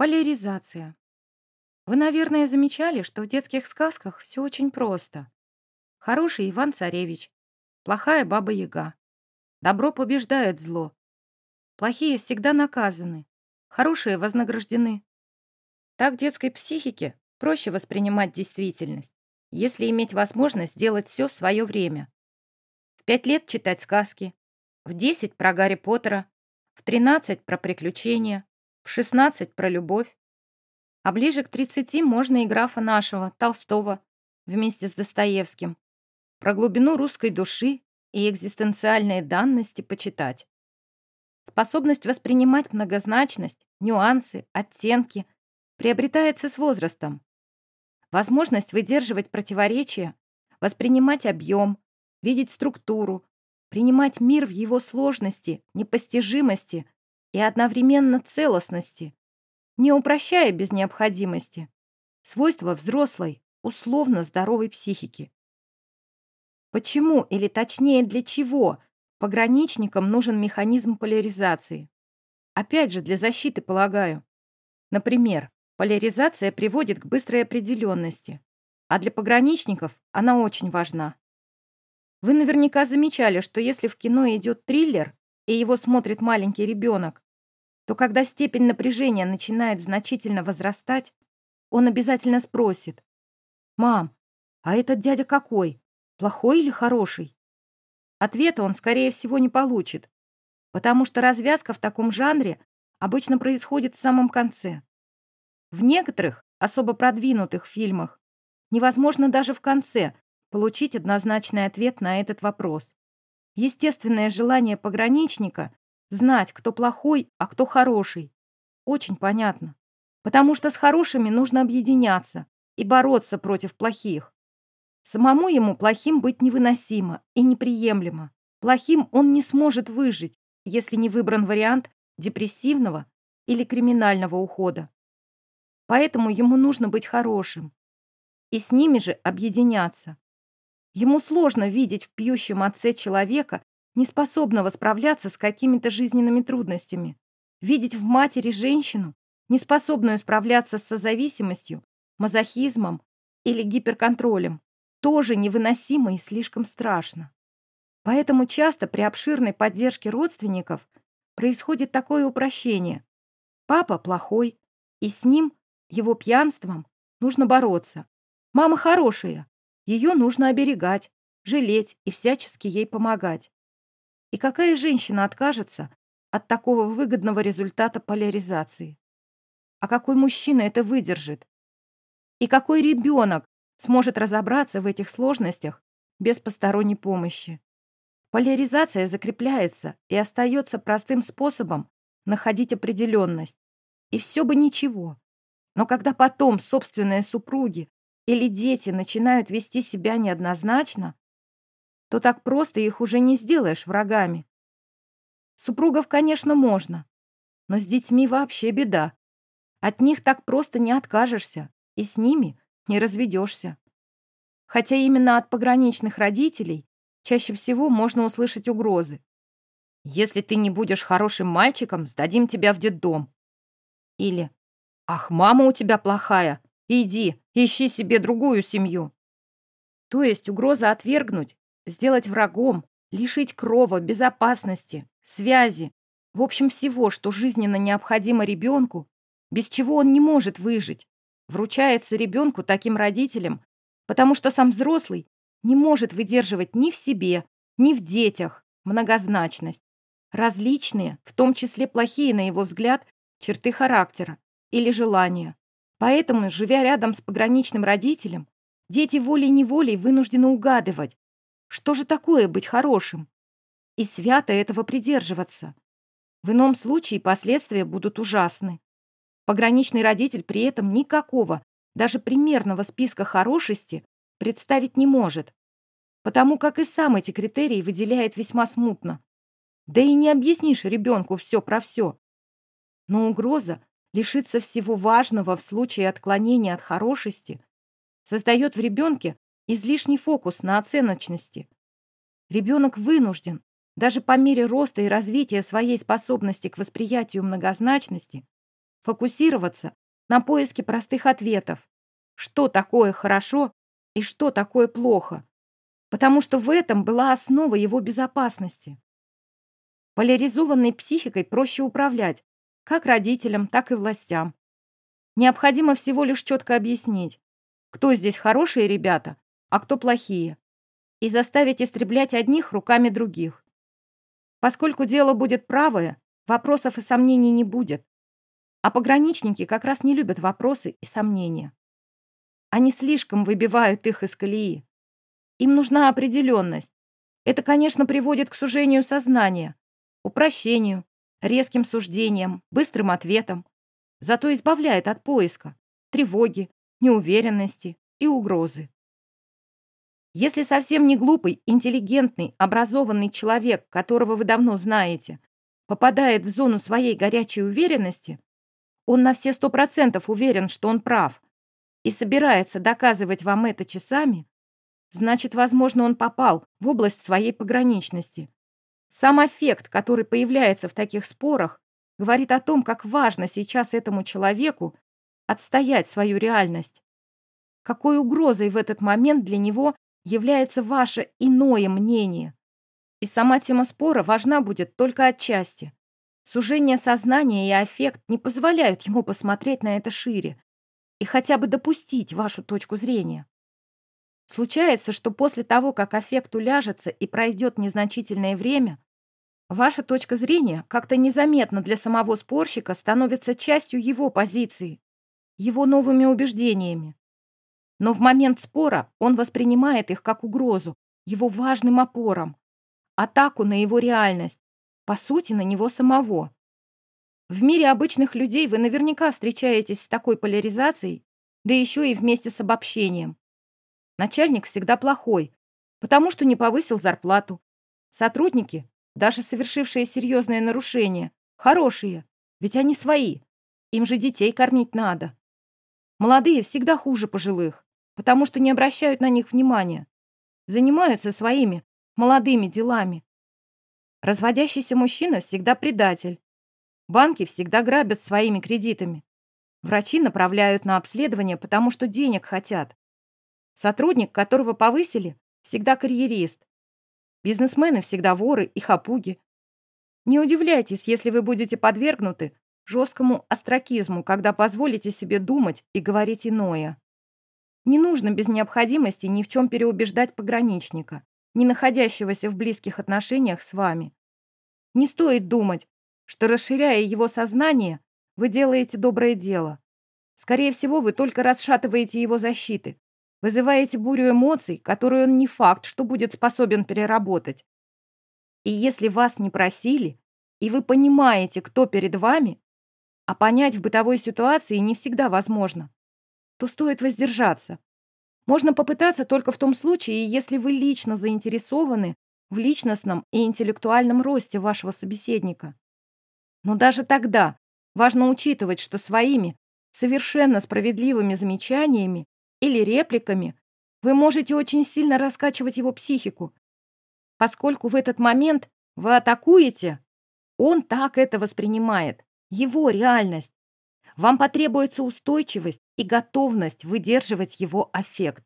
Поляризация. Вы, наверное, замечали, что в детских сказках все очень просто. Хороший Иван-Царевич, плохая Баба-Яга. Добро побеждает зло. Плохие всегда наказаны, хорошие вознаграждены. Так детской психике проще воспринимать действительность, если иметь возможность делать все в свое время. В пять лет читать сказки, в десять про Гарри Поттера, в тринадцать про приключения, в шестнадцать про любовь. А ближе к тридцати можно и графа нашего, Толстого, вместе с Достоевским, про глубину русской души и экзистенциальные данности почитать. Способность воспринимать многозначность, нюансы, оттенки приобретается с возрастом. Возможность выдерживать противоречия, воспринимать объем, видеть структуру, принимать мир в его сложности, непостижимости и одновременно целостности, не упрощая без необходимости. Свойства взрослой, условно здоровой психики. Почему, или точнее для чего, пограничникам нужен механизм поляризации? Опять же, для защиты, полагаю. Например, поляризация приводит к быстрой определенности, а для пограничников она очень важна. Вы наверняка замечали, что если в кино идет триллер, и его смотрит маленький ребенок, то когда степень напряжения начинает значительно возрастать, он обязательно спросит, «Мам, а этот дядя какой? Плохой или хороший?» Ответа он, скорее всего, не получит, потому что развязка в таком жанре обычно происходит в самом конце. В некоторых, особо продвинутых фильмах, невозможно даже в конце получить однозначный ответ на этот вопрос. Естественное желание пограничника знать, кто плохой, а кто хороший. Очень понятно. Потому что с хорошими нужно объединяться и бороться против плохих. Самому ему плохим быть невыносимо и неприемлемо. Плохим он не сможет выжить, если не выбран вариант депрессивного или криминального ухода. Поэтому ему нужно быть хорошим и с ними же объединяться. Ему сложно видеть в пьющем отце человека, неспособного справляться с какими-то жизненными трудностями, видеть в матери женщину, неспособную справляться с созависимостью, мазохизмом или гиперконтролем, тоже невыносимо и слишком страшно. Поэтому часто при обширной поддержке родственников происходит такое упрощение. Папа плохой, и с ним, его пьянством, нужно бороться. Мама хорошая, ее нужно оберегать, жалеть и всячески ей помогать. И какая женщина откажется от такого выгодного результата поляризации? А какой мужчина это выдержит? И какой ребенок сможет разобраться в этих сложностях без посторонней помощи? Поляризация закрепляется и остается простым способом находить определенность. И все бы ничего. Но когда потом собственные супруги или дети начинают вести себя неоднозначно, то так просто их уже не сделаешь врагами. Супругов, конечно, можно, но с детьми вообще беда. От них так просто не откажешься, и с ними не разведешься. Хотя именно от пограничных родителей чаще всего можно услышать угрозы. «Если ты не будешь хорошим мальчиком, сдадим тебя в детдом». Или «Ах, мама у тебя плохая, Иди, ищи себе другую семью. То есть угроза отвергнуть, сделать врагом, лишить крова, безопасности, связи, в общем всего, что жизненно необходимо ребенку, без чего он не может выжить, вручается ребенку таким родителям, потому что сам взрослый не может выдерживать ни в себе, ни в детях многозначность, различные, в том числе плохие, на его взгляд, черты характера или желания. Поэтому, живя рядом с пограничным родителем, дети волей-неволей вынуждены угадывать, что же такое быть хорошим, и свято этого придерживаться. В ином случае последствия будут ужасны. Пограничный родитель при этом никакого, даже примерного списка хорошести представить не может, потому как и сам эти критерии выделяет весьма смутно. Да и не объяснишь ребенку все про все. Но угроза лишиться всего важного в случае отклонения от хорошести, создает в ребенке излишний фокус на оценочности. Ребенок вынужден, даже по мере роста и развития своей способности к восприятию многозначности, фокусироваться на поиске простых ответов. Что такое хорошо и что такое плохо? Потому что в этом была основа его безопасности. Поляризованной психикой проще управлять, как родителям, так и властям. Необходимо всего лишь четко объяснить, кто здесь хорошие ребята, а кто плохие, и заставить истреблять одних руками других. Поскольку дело будет правое, вопросов и сомнений не будет. А пограничники как раз не любят вопросы и сомнения. Они слишком выбивают их из колеи. Им нужна определенность. Это, конечно, приводит к сужению сознания, упрощению, резким суждениям, быстрым ответам. Зато избавляет от поиска, тревоги, неуверенности и угрозы. Если совсем не глупый, интеллигентный, образованный человек, которого вы давно знаете, попадает в зону своей горячей уверенности, он на все сто процентов уверен, что он прав, и собирается доказывать вам это часами, значит, возможно, он попал в область своей пограничности. Сам эффект, который появляется в таких спорах, говорит о том, как важно сейчас этому человеку отстоять свою реальность. Какой угрозой в этот момент для него является ваше иное мнение. И сама тема спора важна будет только отчасти. Сужение сознания и аффект не позволяют ему посмотреть на это шире и хотя бы допустить вашу точку зрения. Случается, что после того, как аффект уляжется и пройдет незначительное время, ваша точка зрения как-то незаметно для самого спорщика становится частью его позиции, его новыми убеждениями. Но в момент спора он воспринимает их как угрозу, его важным опором, атаку на его реальность, по сути, на него самого. В мире обычных людей вы наверняка встречаетесь с такой поляризацией, да еще и вместе с обобщением. Начальник всегда плохой, потому что не повысил зарплату. Сотрудники, даже совершившие серьезные нарушения, хорошие, ведь они свои. Им же детей кормить надо. Молодые всегда хуже пожилых, потому что не обращают на них внимания. Занимаются своими молодыми делами. Разводящийся мужчина всегда предатель. Банки всегда грабят своими кредитами. Врачи направляют на обследование, потому что денег хотят. Сотрудник, которого повысили, всегда карьерист. Бизнесмены всегда воры и хапуги. Не удивляйтесь, если вы будете подвергнуты жесткому остракизму, когда позволите себе думать и говорить иное. Не нужно без необходимости ни в чем переубеждать пограничника, не находящегося в близких отношениях с вами. Не стоит думать, что, расширяя его сознание, вы делаете доброе дело. Скорее всего, вы только расшатываете его защиты, вызываете бурю эмоций, которую он не факт, что будет способен переработать. И если вас не просили, и вы понимаете, кто перед вами, а понять в бытовой ситуации не всегда возможно, то стоит воздержаться. Можно попытаться только в том случае, если вы лично заинтересованы в личностном и интеллектуальном росте вашего собеседника. Но даже тогда важно учитывать, что своими совершенно справедливыми замечаниями или репликами вы можете очень сильно раскачивать его психику, поскольку в этот момент вы атакуете, он так это воспринимает, его реальность. Вам потребуется устойчивость и готовность выдерживать его аффект.